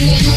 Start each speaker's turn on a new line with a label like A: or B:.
A: Yeah.